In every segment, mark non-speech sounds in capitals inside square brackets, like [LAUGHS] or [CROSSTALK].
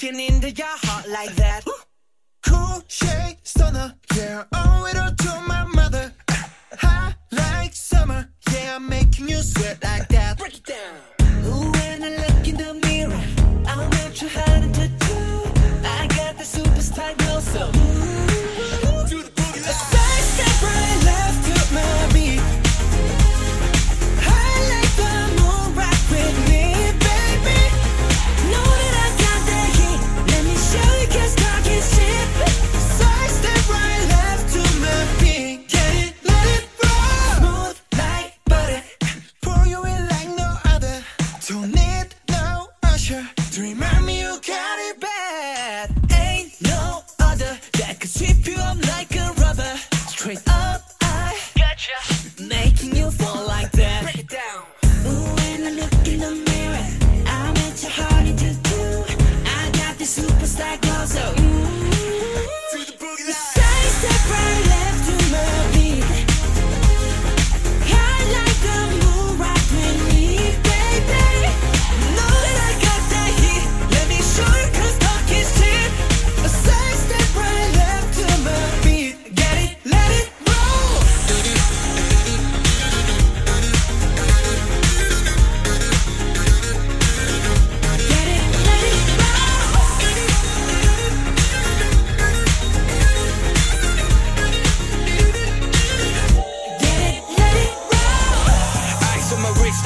breaking into your heart like that. Cool shade stunner, yeah. Owe it all to my mother. [LAUGHS] High like summer, yeah. Making you sweat like that.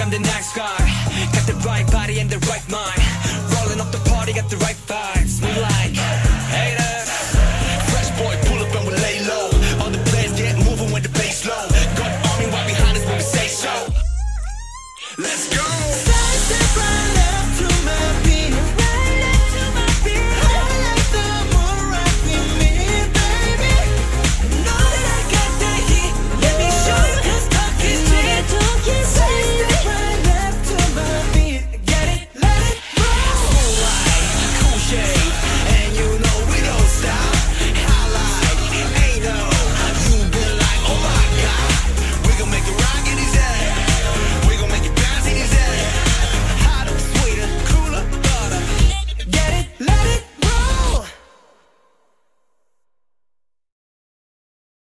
I'm the next guy. Got the right body and the right mind.